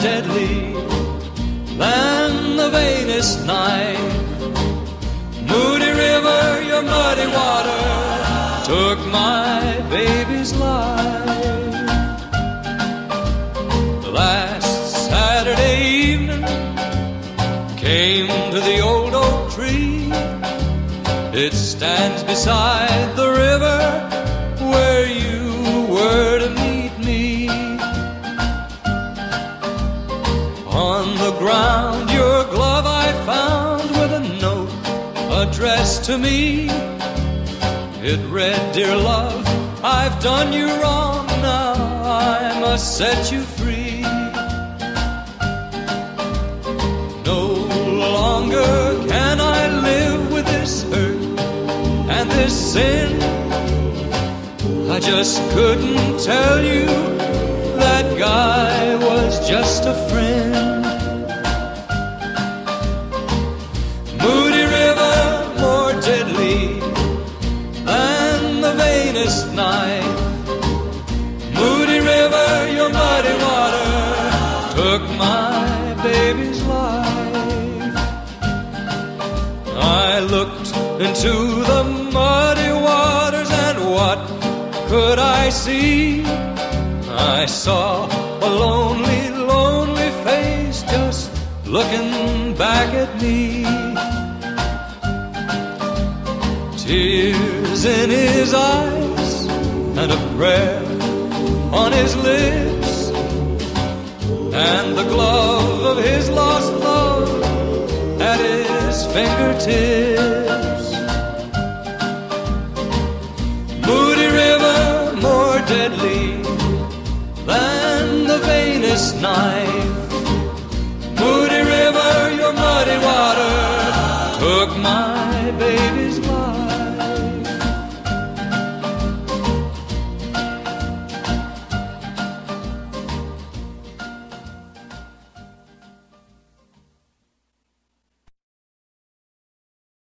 deadly than the vainest night. Moody River, your muddy water took my baby's life. Last Saturday evening, came to the old oak tree. It stands beside the river On the ground, your glove I found with a note addressed to me. It read, Dear love, I've done you wrong, now I must set you free. No longer can I live with this hurt and this sin. I just couldn't tell you that guy was just a friend. Knife. Moody River, your muddy water took my baby's life. I looked into the muddy waters and what could I see? I saw a lonely, lonely face just looking back at me. Tears in his eyes and a prayer on his lips, and the glove of his lost love at his fingertips. Moody River, more deadly than the vainest knife. Moody River, your muddy water took my baby